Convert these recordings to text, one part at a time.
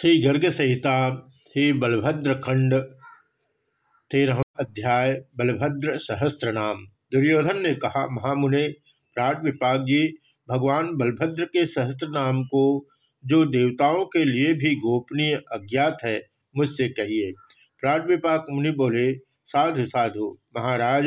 श्री गर्ग संहिता, श्री बलभद्र खंड तेरह अध्याय, बलभद्र सहस्त्र नाम दुर्योधन ने कहा, महामुने प्राट विपाक जी, भगवान बलभद्र के सहस्त्र नाम को, जो देवताओं के लिए भी गोपनीय अज्ञात है, मुझसे कहिए। प्राट विपाक मुनि बोले, साधु साधु, महाराज,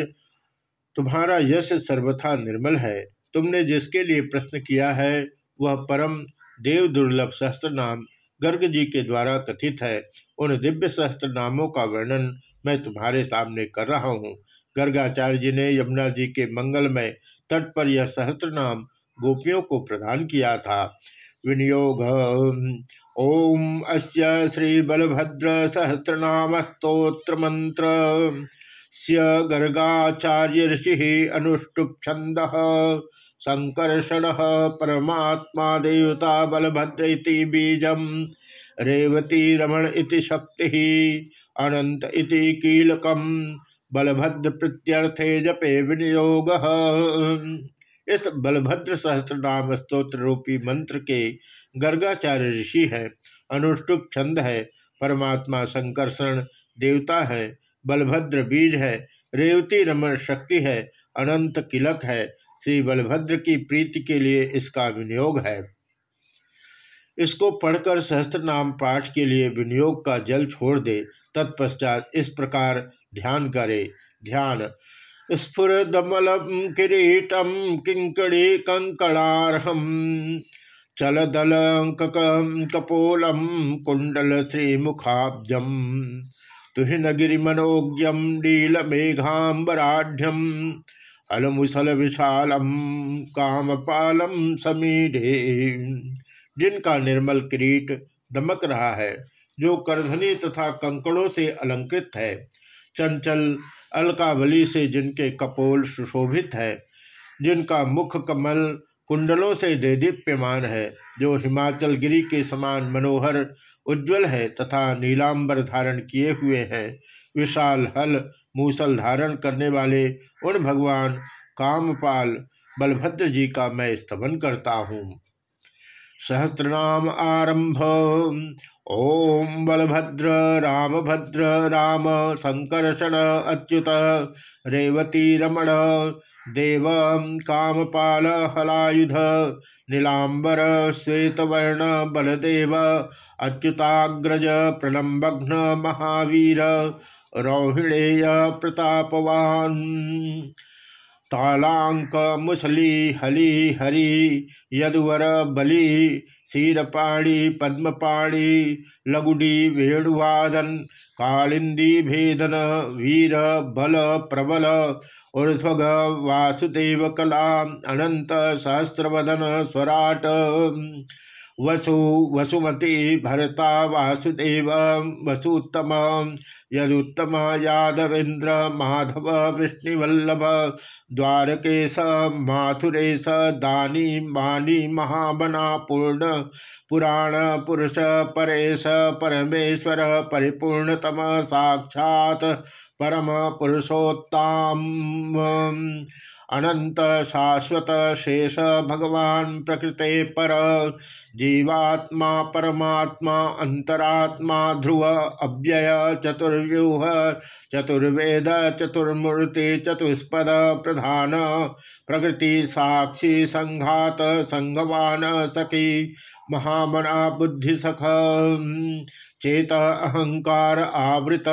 तुम्हारा यश सर्वथा निर्मल है। तुमने जिसके लिए प्रश्न किया है, वह परम देव दुर्लभ सहस्त्र नाम गर्ग जी के द्वारा कथित है। उन दिव्य सहस्त्र नामों का वर्णन मैं तुम्हारे सामने कर रहा हूँ। गर्गाचार्य जी ने यमुना जी के मंगलमय तट पर यह सहस्त्र नाम गोपियों को प्रदान किया था। विनियोग ओम अस्य श्री बलभद्र सहस्रनाम स्त्रोत्र मंत्र गर्गाचार्य ऋषि अनुष्टुप छंद संकर्षण परमात्मा देवता बलभद्र बीजम। रेवती रमण इति शक्ति अनंत इति कीलकम। बलभद्र प्रत्यर्थे जपे विनियोग। इस बलभद्र सहस्त्र नाम स्त्रोत्र रूपी मंत्र के गर्गाचार्य ऋषि है। अनुष्टुप छंद है, परमात्मा संकर्षण देवता है, बलभद्र बीज है, रेवती रमण शक्ति है अनंत किलक है श्री बलभद्र की प्रीति के लिए इसका विनियोग है। इसको पढ़कर सहस्त्र नाम पाठ के लिए विनियोग का जल छोड़ दे, तत्पश्चात इस प्रकार ध्यान करे। ध्यान स्फुरदमल किरीटम किंकड़ी कंकणारहम चल दल कपोलम कुंडल श्री श्रीमुखाब्जम तुहिन गिरिमनोज्ञम नील मेघाम्बराढ़ अलमुसल विशालम कामपालम समीढ़े। जिनका निर्मल किरीट दमक रहा है, जो करधनी तथा कंकड़ों से अलंकृत है, चंचल अलकावली से जिनके कपोल सुशोभित है, जिनका मुख कमल कुंडलों से देदीप्यमान है, जो हिमाचल गिरी के समान मनोहर, उज्ज्वल है तथा नीलांबर धारण किए हुए हैं, विशाल हल मूसल धारण करने वाले उन भगवान कामपाल बलभद्र जी का मैं स्तमन करता हूँ। सहस्रनाम आरंभ। ओम बलभद्र राम भद्र राम संकर्षण अच्युत, रेवती रमण, देव कामपाल हलायुध, नीलांबर श्वेतवर्ण बलदेव, अच्युताग्रज प्रलम्बघ्न महावीर रोहिणेय प्रतापवान। तालांक मुसली हली हरि, यदुवर बलि क्षीरपाणी पद्मपाणी, लगुडी वेणुवादन, कालिंदी भेदन, वीर बल प्रबल, ऊर्ध्वग वासुदेव कला, अनंत सहस्रवदन स्वराट। वसु वसुमती भरता वासुदेव वसुत्तम यदुत्तम, यादवेन्द्र, माधव, विष्णुवल्लभ, द्वारकेश, माथुरेश, दानी, मानी, महाबना, पूर्ण, पुराण, पुरुष, परेश, परमेश्वर, परिपूर्णतम, साक्षात परम पुरुषोत्तम। अनंत शाश्वत शेष भगवान प्रकृते पर, जीवात्मा, परमात्मा अंतरात्मा ध्रुव, अव्यय, चतुर्व्यूह, चतुर्वेद, चतुर्मूर्ति, चतुष्पद, प्रधान, प्रकृति साक्षी, संघात, संघवान, सखी, महामना बुद्धि सख चेत अहंकार आवृत,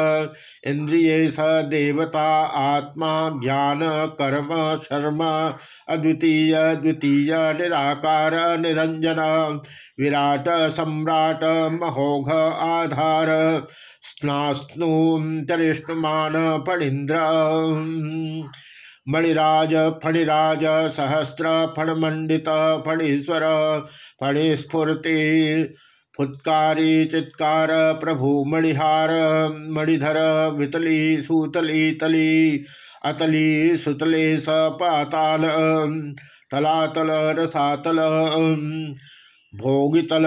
इंद्रिय स देवता, आत्मा, ज्ञान, कर्म, शर्म, अद्वितीय, द्वितीय, निराकार, निरंजन, विराट, सम्राट, महोघ, आधार स्नास्नु तरिष्णुमान मणिराज, फणिराज, सहस्र फणमंडित फणीश्वर, फणिस्फूर्ति फुत्कारी चित्कार प्रभु मणिहार, मणिधर वितली सूतली तली, अतली सुतले स पाताल, तलातल रसातल, भोगितल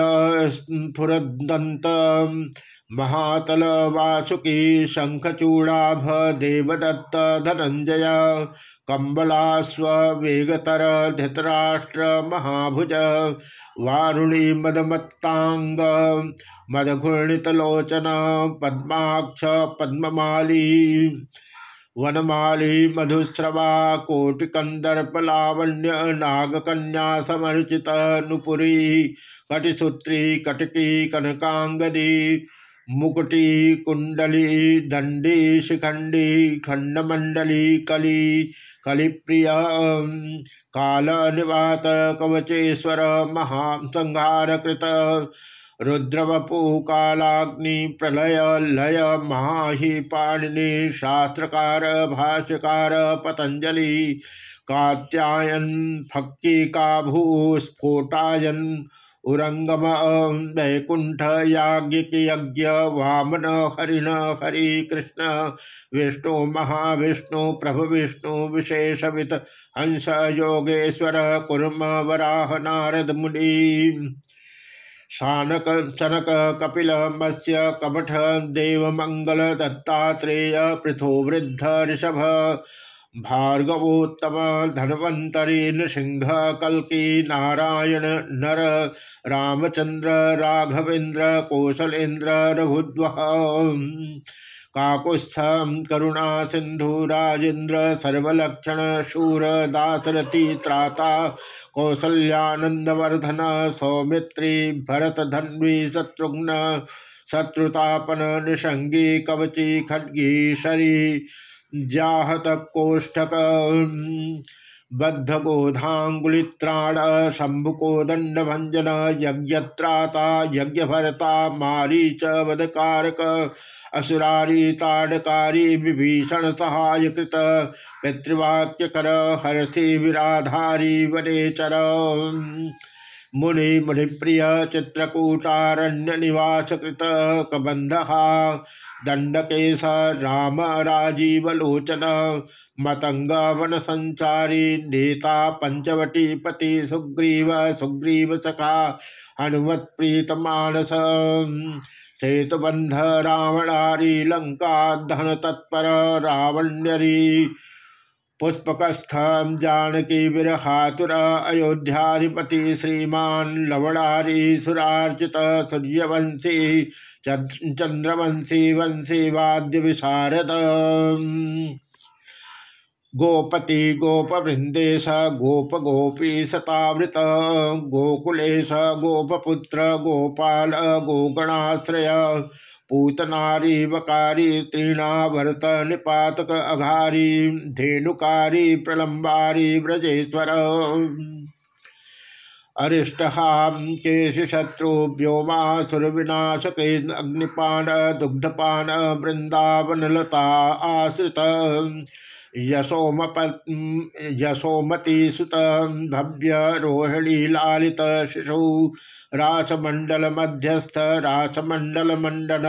स्फुरदंत, महातल वासुकी शंखचूड़ाभ, देवदत्त धनंजय कम्बलास्वेगतर धृतराष्ट्र महाभुज वारुणी मदमत्तांग मदघूर्णितलोचन पद्माक्ष, पद्ममाली, वनमाली, मधुस्रवा कोटिकंदर्पलावण्य नागकन्या, समर्चित, नुपुरी, कटिसूत्री, कटकी कनकांगदी मुकुटी, कुंडली, दंडी, शिखंडी, खंडमंडली, कली, कलिप्रिय काल निवात कवचेश्वर महासंहार कृत रुद्रवपु, कालाग्नि, प्रलय, लय माहि पाणिनि शास्त्रकार, भाष्यकार, पतंजलि, कात्यायन फक्की काभूस्फोटायन उरंगम वैकुंठ याज्ञिक यज्ञ वामन हरिण हरि कृष्ण, विष्णु महाविष्णु, प्रभु विष्णु, विशेषवित हंस योगेश्वर, कुर्म वराह नारद मुनि। शानक सनक कपिल मत्स्य कपठ देवमंगल दत्तात्रेय पृथो वृद्ध ऋषभ भार्गवोत्तम धन्वंतरी नृसिंह कल्की नारायण नर रामचंद्र राघवेंद्र कौशलेन्द्र रघुद्व काकुस्थ करुणा सिंधु राजेन्द्र सर्वलक्षण शूर, दासरथी त्राता कौसल्यानंदवर्धन सौमित्री भरत धन्वी शत्रुघ्न, शत्रुतापन निषंगी कवची खड्गी शरी जाहत कोष्ठक बद्ध गोधांगुलित्राण शंभुको दंड भंजन यज्ञत्राता, यज्ञभरता मारीच वधकारक असुरारी ताड़कारी विभीषण सहाय कृत पितृवाक्य कर हरसी विराधारी वनेचर मुनि मुनिप्रिय चित्रकूटारण्य निवास कृत कबंध दंडकेश राम राजीवलोचन मतंग वन संचारी नेता पंचवटी पति सुग्रीव सुग्रीव सखा हनुमत प्रीत मानस सेतुबंध रावणारी लंका धन तत्पर रावण्यरी पुष्पकस्थ जानकी विरहातुर अयोध्याधिपति श्रीमान लवणारी सुरार्चित सूर्यवंशी चंद्रवंशी वंशी वाद्य विशारद गोपति गोपवृंदेश गोप गोपी सतावृत गोकुलेश, गोपपुत्र, गोपाल, गोगणाश्रय पूतनारी बकारी तीर्णावर्त निपातक अघारी, धेनुकारी प्रलंबारी ब्रजेश्वर अरिष्टहाम केश शत्रु व्योमा सुरविनाशक अग्निपान, दुग्धपान वृंदावन लता आश्रित। यशोमपत यशोमती सुत भव्य रोहिणी लालित शिशु। रासमंडल मध्यस्थ रासमंडल मंडन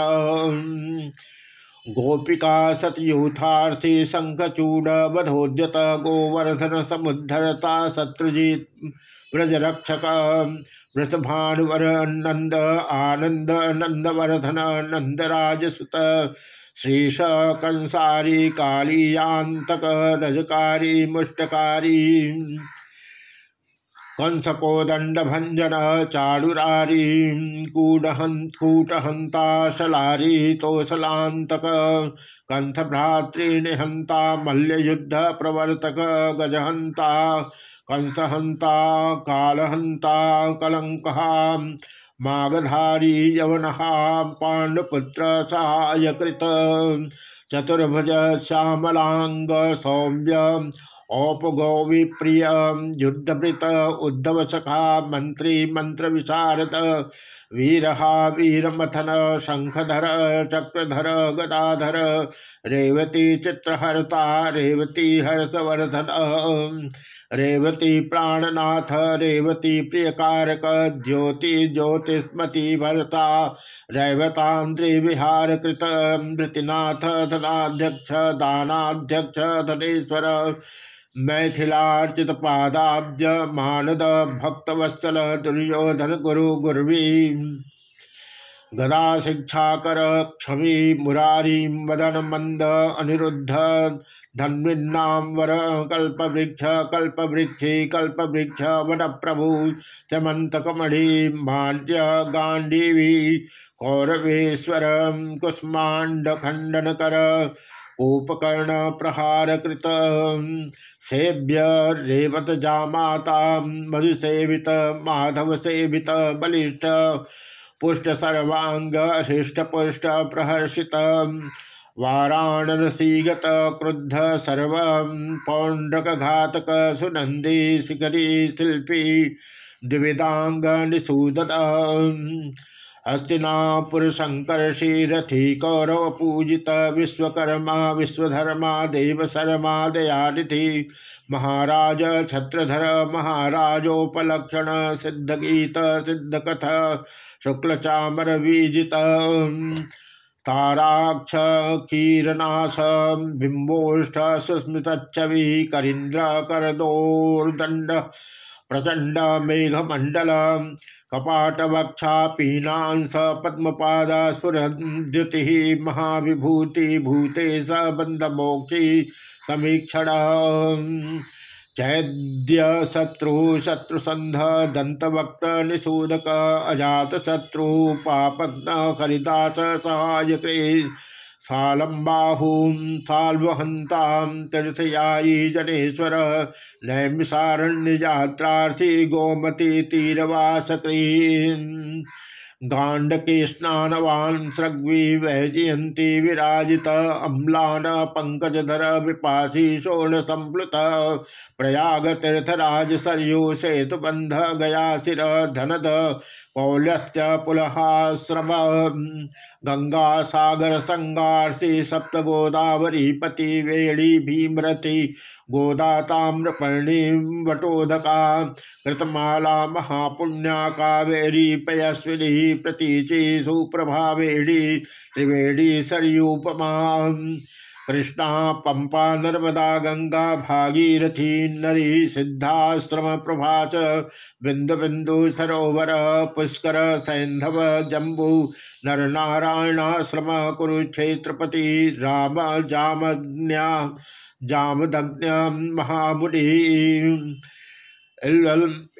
गोपिका सतयूथार्थी शंखचूड बधोद्यत गोवर्धन समुद्धरता शत्रुजित व्रजरक्षक वृषभानुवर नंद आनंद नंदवर्धन नंदराज सुत श्रीश कंसारी कालीयांतक रजकारी, मुष्टकारी कंसकोदंड भंजन चाड़ुरारी कूटहं कूटहंता शलारी तोसलांतक कंथ भ्रातृनिहंता मल्लयुद्ध प्रवर्तक, गजहंता, कंसहंता, कालहंता, कलंकहा मागधारी यवन पांडपुत्र सहायकृत चतुर्भुज श्यामलांग सौम्य औपगौवी प्रिय युद्धभृत उद्धव सखा मंत्री मंत्र विशारद वीरहा वीरमथन शंखधर चक्रधर गदाधर। रेवती चित्रहरता रेवती हर्षवर्धन। रेवती प्राणनाथ, रेवती प्रियकारक, ज्योति ज्योतिस्मती भरता। रैवतांद्रि विहार कृत, मृतिनाथ धनाध्यक्ष, दानाध्यक्ष धनेश्वर। मैथिलार्चित पादाब्ज, मानद, भक्तवत्सल, दुर्योधन गुरु गुर्वी गदा शिक्षाकर क्षमी मुरारी मदन मंद अनिरुद्ध धन्विन्नाम वर कल्प वृक्ष कल्प वृक्षी कल्प वृक्ष वन प्रभु चमंत कमढ़ी मांड्य गांडीवी कौरवेश्वर कुष्मांड खंडन कर उपकर्ण प्रहार कृत सेव्य रेवत जामाता मधुसेवित माधव सेवित बलिष्ठ पुष्ट सर्वांग हृष्ट पुष्ट प्रहर्षित वाराणसीगत क्रुद्ध सर्व पौंड्रक घातक सुनंदी शिखरी शिल्पी द्विविदांग निषूदत हस्तिनापुर संकर्षि रथी कौरव पूजित विश्वकर्मा, विश्वधर्मा देव शर्मा दयानिधि, महाराज छत्रधर, महाराजोपलक्षण सिद्ध गीत सिद्ध कथ शुक्ल चामर बीजित ताराक्ष कीरनाश बिंबोष्ठ सुस्मृत छवि करीन्द्र करदोर्दंड प्रचंड मेघमंडल कपाट वक्षा पीनांस पद्मपाद स्फुरद्युति महाविभूति भूते स बंद मोक्षी समीक्षण चैद्य शत्रु, शत्रुसंध, दंतवक्त, निषूदक, अजात शत्रु पापग्न हरिदास, सहायक सालम्बाहूं साल्वहन्तां तीर्थयायी जनेश्वर, नैमिषारण्ययात्रार्थी, गोमती तीरवासक्रीन् गांडके स्नानवान सृग्वी वैजयंती विराजित, अम्लान पंकजधर विपासी शोण संप्लुत प्रयाग तीर्थराज सरयू सेतु बंध गया सिर धनद पौल्यश्च पुलहाश्रम। गंगा सागर संगारसी सप्त गोदावरी पति वेणी भीमरति गोदा ताम्रपर्णी वटोदका कृतमाला महापुण्या कावेरी पयस्विनी प्रतीचि सुप्रभावेणी त्रिवेणी सरयूपमा। कृष्णा पंपा नर्मदा गंगा भागीरथी नरी सिद्धाश्रम प्रभा बिंदु बिंदु सरोवर पुष्कर सैंधव जम्बू नर नारायणाश्रम कुरुक्षेत्रपति राम जामज्ञा जामदज्ञ महामुनि।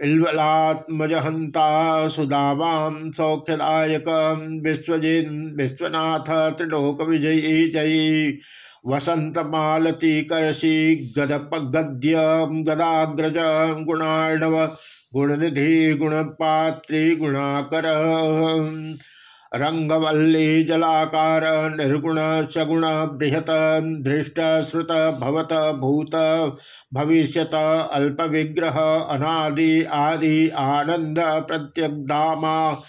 इल्वलात्मजहंता सुदावाम सौख्यदायक विश्वजिन विश्वनाथ त्रिलोक विजयी जयी। वसंत मालती करशी गदप गद्य गदाग्रज गुणाणव गुणनिधि, गुणपात्री, गुणाकर। रंगवल्ली जलाकार, निर्गुण सगुण बृहत धृष्ट श्रुत भवत भूत, भविष्यत अल्प विग्रह अनादि आदि आनंद प्रत्यग्धामा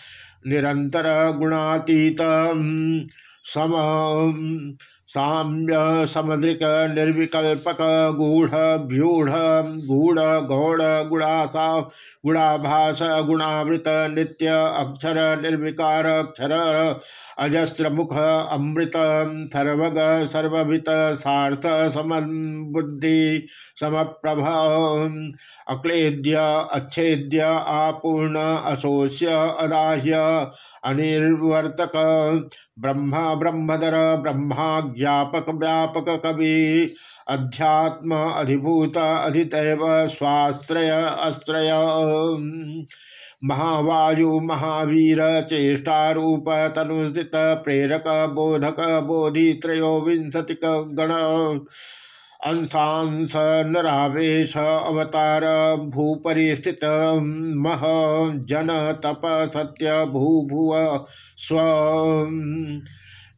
निरंतर गुणातीत सम साम्य समुद्रिक निर्विकल्पक गूढ़ गूढ़ गौड़ गुणासा गुणाभास गुणावृत नित्य अक्षर निर्विकार अक्षर अजस्र मुख अमृत सर्वग सर्वभित सार्थ समबुद्धि समप्रभ अक्लेद्य अच्छेद्य आपूर्ण अशोष्य अदाह्य अनिर्वर्तक। ब्रह्मा ब्रह्मदर ब्रह्मा ज्ञापक व्यापक कवि। अध्यात्म अधिभूत अधितैव स्वाश्रय आश्रय महावायु, महावीर, चेष्टारूप तनुस्थित प्रेरक, बोधक बोधि त्रयोविंशतिक गण। अंशांश नरावेश अवतार भूपरि स्थित मह जन तप सत्य भू भुव स्व।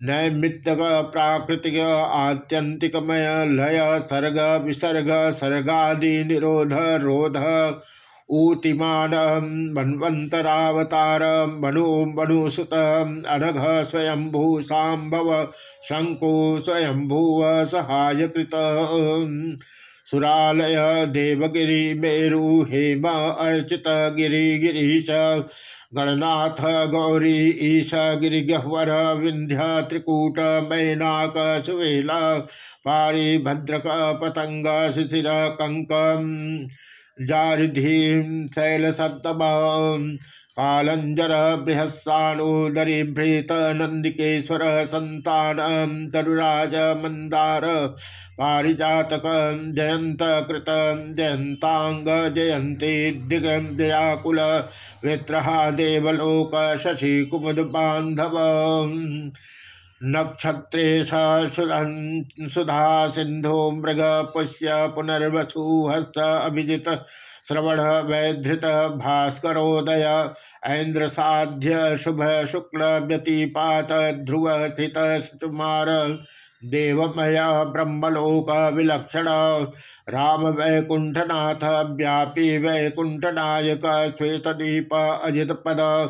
नैमित्तक प्राकृतिक आत्यंतिकमय लय सर्ग विसर्ग सर्गादि निरोध रोध ऊतिमान मन्वंतरावतार मनु मनुसुत अनघ स्वयंभू सांभव शंको स्वयंभूव सहाय कृत सुरालय, देवगिरी, मेरु, हेम, अर्चित, गिरी, गिरीश, गणनाथ, गौरी, ईश, गिरिगह्वर विंध्य त्रिकूट, मैनाक, सुवेला, पारी, भद्रक, पतंग, शिशिर कंक जारिधीम शैल सत्तम कालंजर बृहस्सानोदरीभृत नंदिकेश्वर संतान तरुराज मंदार पारिजातक जयंत कृत जयंतांग जयंती दिगंजयाकुल वित्रहा देवलोक शशि कुमुद बांधव नक्षत्रे सुधा सिंधु मृग पुष्य पुनर्वसु हस्त अभिजित श्रवण वैधृत भास्करोदय ऐन्द्र साध्य शुभ शुक्ल व्यतिपात ध्रुव सित सुमार देवमय ब्रह्मलोक विलक्षण, राम वैकुंठनाथ व्यापी वैकुंठनायक श्वेतदीप अजित पद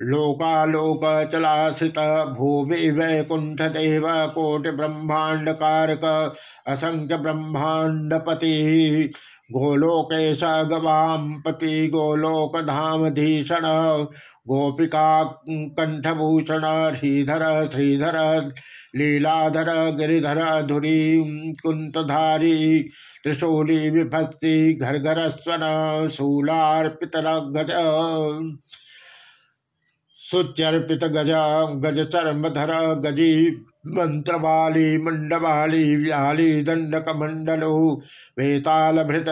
लोकालोक चलाश्रित भूमि वैकुंठ देव कोटि ब्रह्मांड कारक असंख्य ब्रह्मांडपति गोलोकेश गवाम पति गोलोक धामधीषण गोपिका कंठभूषण श्रीधर श्रीधर, लीलाधर, गिरिधर, धुरी कुंतधारी त्रिशूली घर घर स्वन शूलार्पित गज सुचर्पित गजा गज चर्मधर गजी मंत्रवाली, मंडवाली, व्याली दंडक मंडलो वेताल भृत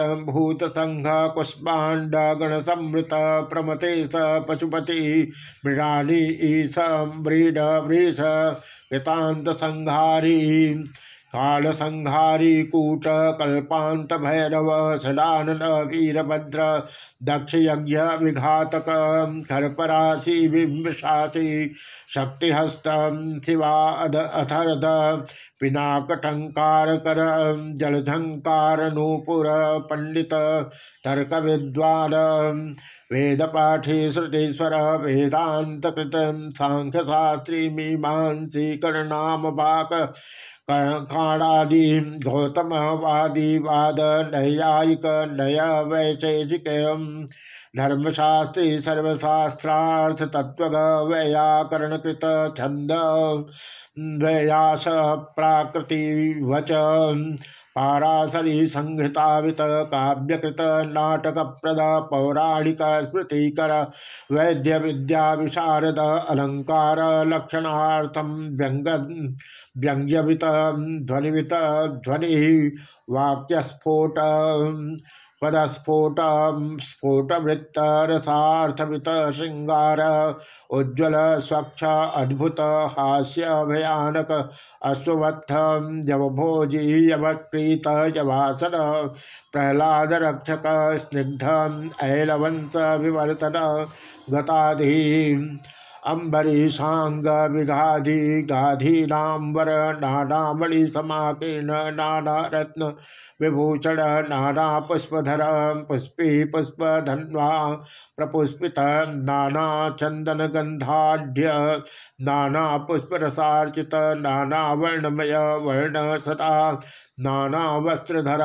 संघ कुष्मांड गण समृत प्रमते स पशुपति, मृणाली, ईश व्रीड वृष हितांत संहारी। काल संहारी कूट कल्पांत भैरव सदानन वीरभद्र दक्ष यज्ञ विघातक खरपराशि बिंबशासी शक्तिहस्त शिवा अथर्ध पिनाकटंकार कर जलझंकार नूपुर पंडित तर्क विद्वान वेद पाठी श्रुतीश्वर सांख्य शास्त्री मीमांसी बाक खाणादि गौतम वादी वाद नैयायिक नय वैशेषिक धर्मशास्त्री सर्वशास्त्रार्थ तत्व वैयाकरण कृत छंद द्वयास प्राकृति वच पाराशरी संहितावित काव्यकृत नाटक प्रद पौराणिक स्मृतिकर वैद्य विद्या विशारद अलंकार लक्षणार्थम व्यंग व्यंग्यवित ध्वनिवित ध्वनि वाक्यस्फोट पदस्फोट स्फोट वृत्त रसार्थवित श्रृंगार उज्ज्वल स्वच्छ अद्भुत हास्य भयानक अश्वत्थ जवभोजी यवत्प्रीत जवासन प्रहलाद रक्षक स्निग्ध ऐलवंश विवर्तन गताधि अम्बरीशांग विघाधि गाधीनाम्बर नानामणि समाकेन नाना रत्न विभूषण नाना पुष्पधर पुष्पी पुष्पधन्वा प्रपुष्पित नाना चंदन गंधाढ़ नाना पुष्परसार्चित नाना वर्णमय वर्ण सदा नाना वस्त्रधर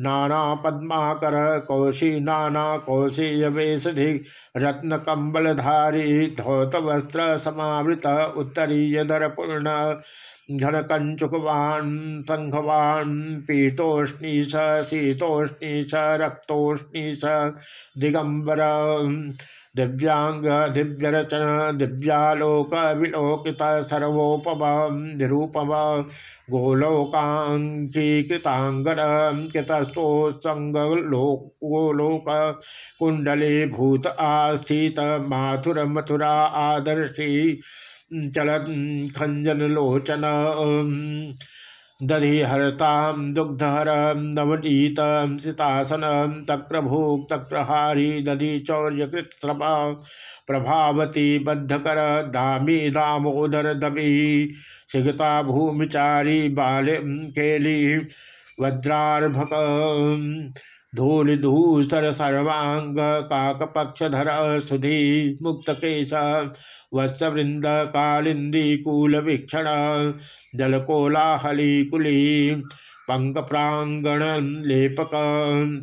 नाना पद्माकर, कौशी नाना कौशीय वेशधि रत्न कम्बलधारी धौत वस्त्र समावृत उत्तरीय दरपूर्ण घन कंचुकवान संघवान, पीतोष्णी स, शीतोष्णी स, रक्तोष्णी स दिगंबर दिव्यांग दिव्य रचन दिव्यालोक, विलोकित सर्वोपम निरूपम गोलोकांकीकृतांगन कृतस्थो संगलोक गोलोक कुंडले भूत आस्थित माथुर मथुरा, आदर्शी, चलन, खंजन, लोचन दधिहरतां, दुग्धहर, नवनीत, सितासनं, तक्रभोग, तक्रहारी दधि चौर्यकृत्सभा प्रभावती, बद्धकर, दामी, दामोदर, दमी सिगता भूमिचारी बाल, केली वज्रार्भक धूलिधूसर सर्वांग काकपक्षधर सुधी मुक्त केश वत्सवृंद कालिंदी कूल वीक्षण जलकोलाहली कुली पंक प्रांगण लेपक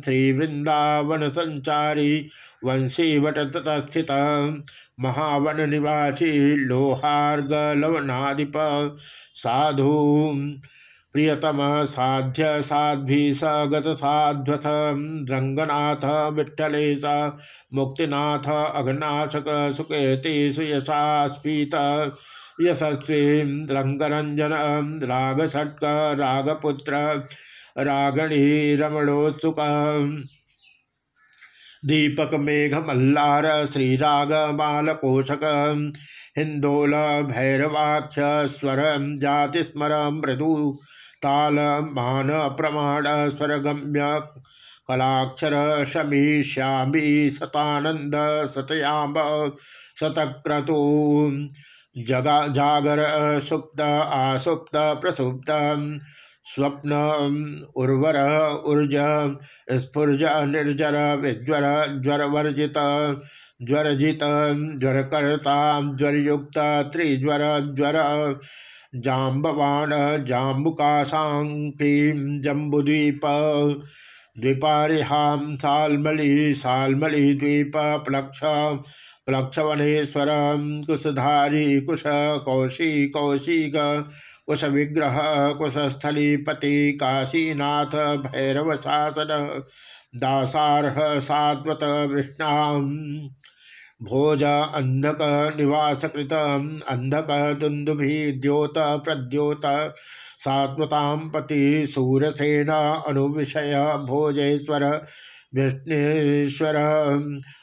श्री वृंदावन संचारी वंशी वट स्थित महावन निवासी लोहार्ग लवनाधिप साधु प्रियतम साध्य साध्वी स गत साध्वथ रंगनाथ विठलेश मुक्तिनाथ अघनाशक सुकीर्ति सुयशा स्फीत यशस्वी रंगरंजन रागषट्क रागपुत्र रागणी रमणोत्सुक दीपक मेघ मल्लार श्रीराग बालकोशक हिंदोल भैरवाक्ष स्वर जाति स्मर मृदु ताल मान प्रमाण स्वरगम्य कलाक्षर शमी श्यामी सतानंद सतयाम शतक्रतु जगा जागर सुप्त आसुप्त प्रसुप्त स्वप्न उर्वर ऊर्ज स्फुर्ज निर्जर विज्वर ज्वर वर्जित ज्वरजित ज्वरकर्ता ज्वरयुक्त, त्रिज्वर, ज्वर, जाम्बवान जाम्बुकाशांकी जम्बुद्वीप, द्वीपारिहां, सालमलि सालमलि द्वीप, प्लक्ष प्लक्षवनेश्वर कुशधारी, कुश, कौशी, कौशिक कुश विग्रह कुशस्थलीपति काशीनाथ भैरव शासन दासारह सात्वत वृष्णा भोज अंधक निवासकृत अंधक दुंदुभि द्योत प्रद्योत सात्वताम पति सूरसेन अनुविषय भोजेश्वर विष्णेश्वर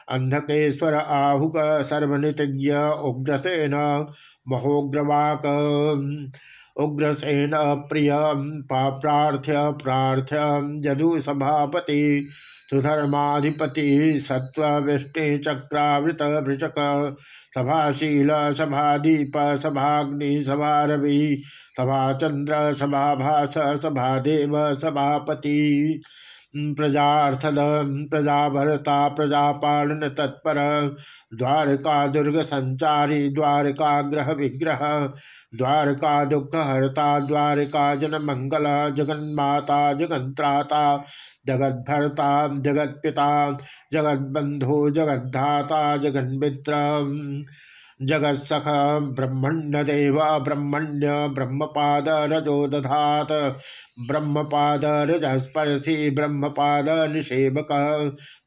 अंधकेश्वर आहुक सर्वनितज्ञ उग्रसेन महोग्रवाक उग्रसेन प्रिय प्रार्थ्य प्रार्थ्य यदु सभापति सुधर्माधिपति सत्वृष्टि चक्रावृत वृचक सभाशील, सभादीप, सभाग्नि, सभारवि सभाचंद्र सभाभास, सभादेव, सभापति। प्रजार्थद प्रजाभरता प्रजापालन तत्पर। द्वारका दुर्ग संचारी, द्वारका ग्रह विग्रह। द्वारका दुख हरता द्वारका जन मंगल जगन्माता जगंत्राता जगद्भरता जगत्पिता जगद्बंधु जगद्धाता, जगन्मित्र। जगत्सख ब्रह्मण्य देव ब्रह्मण्य ब्रह्मपाद रजो दधात। ब्रह्मपाद रजस्पर्शी ब्रह्मपाद निषेवक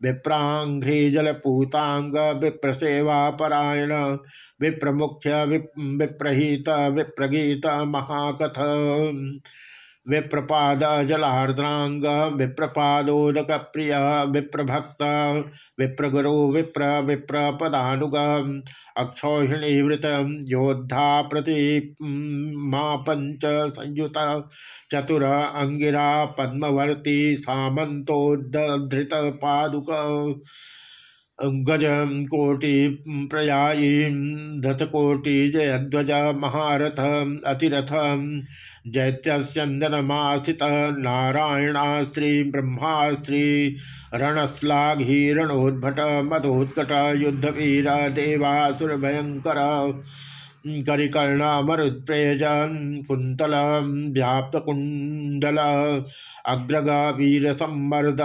विप्रांघ्री जलपूतांग विप्रसेवा परायण विप्रमुख्य विप्रहीत विप्रगीत महाकथ। विप्रपाद जलार्द्रांग विप्रपादोदक प्रिय, विप्रभक्त, विप्रगुरु, विप्र, विप्रपदानुग, अक्षौहिणी वृत, योद्धा प्रति पंच संयुत, चतुर अंगिरा, पद्मवर्ती सामंतोद्धृत पादुक। गज कोटि प्रयायी धतकोटि जयध्वज महारथ अतिरथ जैत्यस्यंदनमासित नारायणास्त्री स्त्री ब्रह्मा स्त्री रणश्लाघी रणोद्भट मधोत्कट युद्धवीर देवासुर भयंकर करिकर्ण मरुत्प्रेजन कुंतल व्याप्त कुंडल अग्रग वीर सम्मर्द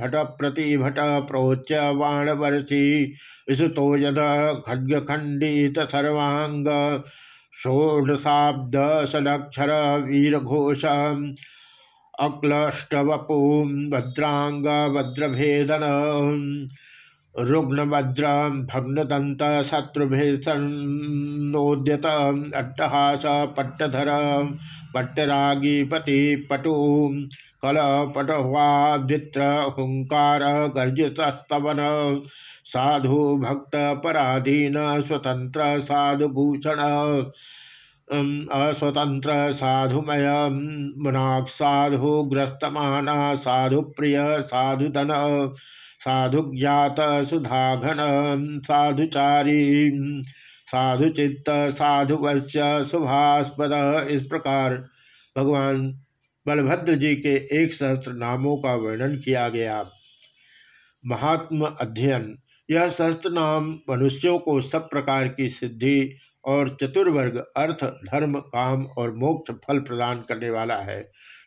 भट प्रतिभट प्रोच्य वाणवर्षि विसुतो यद खड्गखंडित सर्वांग षोडशाब्द सलक्षर वीरघोष अक्लष्टवपू भद्रांग रुग्णभद्र भग्नदंत शत्रुभेषणोद्यत अट्टहास पट्टधर पट्टरागी पति पटु कल पटह्वाद्वित्र हुंकार गर्जितस्तवन साधु भक्त पराधीन स्वतंत्र साधुभूषण अस्वतंत्र साधुमय, मुनाक् साधु ग्रस्तमाना साधु प्रिय साधुधन। साधुज्ञात सुधाघन साधुचारी, साधुचित्त साधुवश्य शुभास्पद इस प्रकार भगवान बलभद्र जी के एक सहस्त्र नामों का वर्णन किया गया। महात्म अध्ययन, यह सहस्त्र नाम मनुष्यों को सब प्रकार की सिद्धि और चतुर्वर्ग, अर्थ, धर्म, काम और मोक्ष फल प्रदान करने वाला है,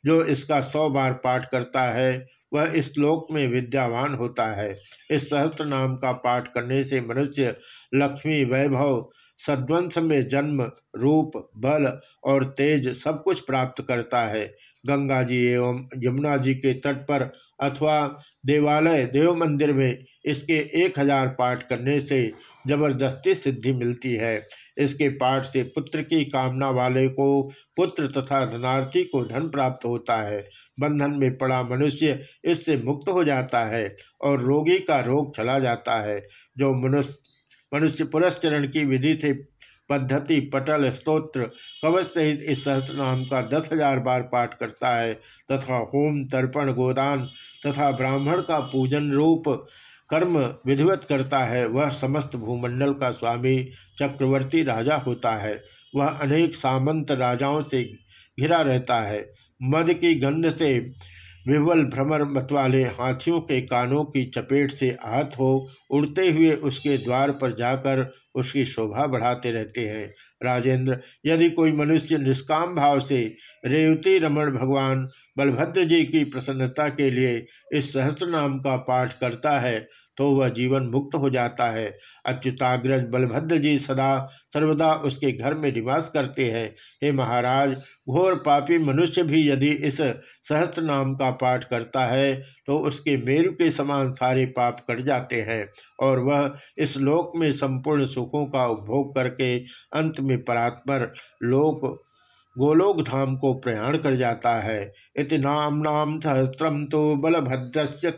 जो इसका सौ बार पाठ करता है वह इस श्लोक में विद्यावान होता है। इस सहस्त्र नाम का पाठ करने से मनुष्य लक्ष्मी वैभव सद्वंश में जन्म, रूप, बल और तेज सब कुछ प्राप्त करता है। गंगा जी एवं यमुना जी के तट पर अथवा देवालय, देव मंदिर में इसके एक हज़ार पाठ करने से ज़बरदस्ती सिद्धि मिलती है। इसके पाठ से पुत्र की कामना वाले को पुत्र तथा धनार्थी को धन प्राप्त होता है। बंधन में पड़ा मनुष्य इससे मुक्त हो जाता है और रोगी का रोग चला जाता है। जो मनुष्य मनुष्य पुरस्चरण की विधि से पद्धति, पटल, स्तोत्र, कवच सहित इस सहस्त्र नाम का दस हज़ार बार पाठ करता है, तथा होम, तर्पण, गोदान तथा ब्राह्मण का पूजन रूप कर्म विधिवत करता है, वह समस्त भूमंडल का स्वामी चक्रवर्ती राजा होता है। वह अनेक सामंत राजाओं से घिरा रहता है। मद की गंध से विवल भ्रमर मत वाले हाथियों के कानों की चपेट से आहत हो उड़ते हुए उसके द्वार पर जाकर उसकी शोभा बढ़ाते रहते हैं। राजेंद्र, यदि कोई मनुष्य निष्काम भाव से रेवती रमण भगवान बलभद्र जी की प्रसन्नता के लिए इस सहस्त्र नाम का पाठ करता है तो वह जीवन मुक्त हो जाता है। अच्युताग्रज बलभद्र जी सदा सर्वदा उसके घर में निवास करते हैं। हे महाराज, घोर पापी मनुष्य भी यदि इस सहस्त्र नाम का पाठ करता है तो उसके मेरु के समान सारे पाप कट जाते हैं और वह इस लोक में संपूर्ण सुखों का उपभोग करके अंत में परात्पर लोक, गोलोक धाम को प्रयाण कर जाता है। इति नाम नाम सहस्त्रम तो से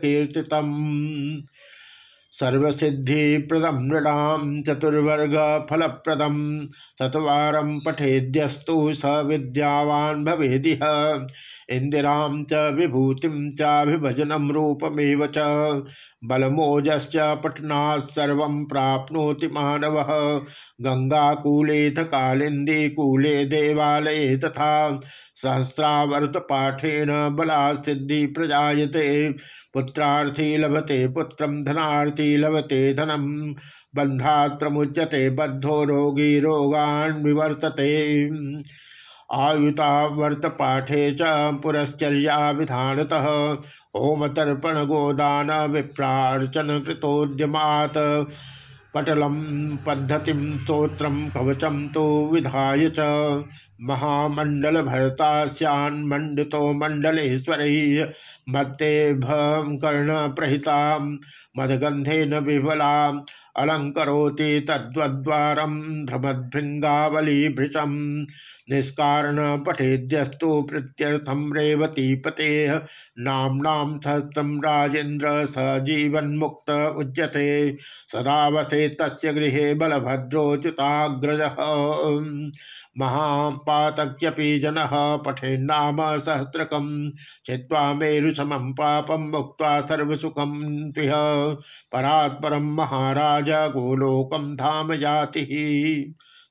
कीर्तितम सर्वसिद्धिप्रदम नृणाम चतुर्वर्ग फलप्रदम सतवारम पठेद्यस्तु स विद्यावान भवेदिह। इंदिरा च विभूतिम चाभिभजनम रूपमेव च। बलमोजश्च पठनात्सर्व प्राप्नोति मानव। गंगाकूलेथ कालिंदी कूले देवालये तथा सहस्रावर्त पाठेन बला सिद्धि प्रजाते पुत्रार्थी लभते, पुत्र धनार्थी लभते धनम बंधात मुच्यते बद्धो रोगी रोगान विवर्तते। आयुतावर्त पाठे च पुरश्चर्या विधानतः होम तर्पण गोदान विप्रार्चन कृतोद्यमात् पटलम पद्धति स्त्रोत्र कवचम तो विधाय च। महामंडल भरता सैन्मंडितो मंडलेश्वर मत्ते कर्ण प्रहिता मदगंधे न विफला अलंकरोति तद्वारम भ्रमद्भृंगावली भृशम निष्कारण पठेद्यस्तु प्रत्यर्थम रेवती पते नाम सहस्रम राजेन्द्र स जीवन मुक्त उच्यते। सदा वसे तस् गृह बलभद्रोच्युताग्रज। महापातक्यपि जन पठेन्नाम सहस्रकम छिवा मेरुसमं पापम मुक्त सर्वसुखम तुह परात्परम महाराज गोलोकम धाम जाति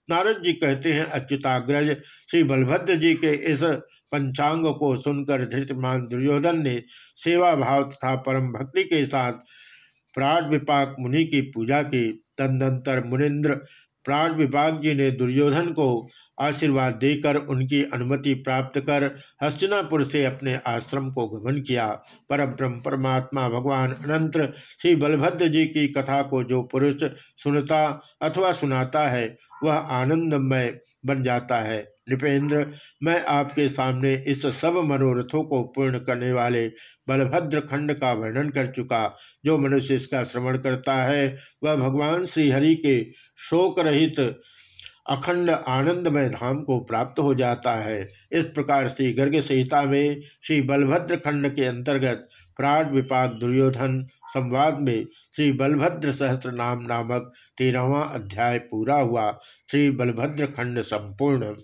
नारद जी कहते हैं, अच्युताग्रज श्री बलभद्र जी के इस पंचांग को सुनकर धृतमान दुर्योधन ने सेवा भाव तथा परम भक्ति के साथ प्राण विपाक मुनि की पूजा की। तदनंतर मुनिन्द्र प्राण विपाक जी ने दुर्योधन को आशीर्वाद देकर उनकी अनुमति प्राप्त कर हस्तिनापुर से अपने आश्रम को गमन किया। पर ब्रह्म परमात्मा भगवान अनंत श्री बलभद्र जी की कथा को जो पुरुष सुनता अथवा सुनाता है वह आनंदमय बन जाता है। नृपेंद्र, मैं आपके सामने इस सब मनोरथों को पूर्ण करने वाले बलभद्र खंड का वर्णन कर चुका, जो मनुष्य इसका श्रवण करता है, वह भगवान श्रीहरि के शोक रहित अखंड आनंदमय धाम को प्राप्त हो जाता है। इस प्रकार श्री गर्ग संहिता में श्री बलभद्र खंड के अंतर्गत प्राण विपाक दुर्योधन संवाद में श्री बलभद्र सहस्त्र नाम नामक तेरहवा अध्याय पूरा हुआ। श्री बलभद्र खंड संपूर्ण।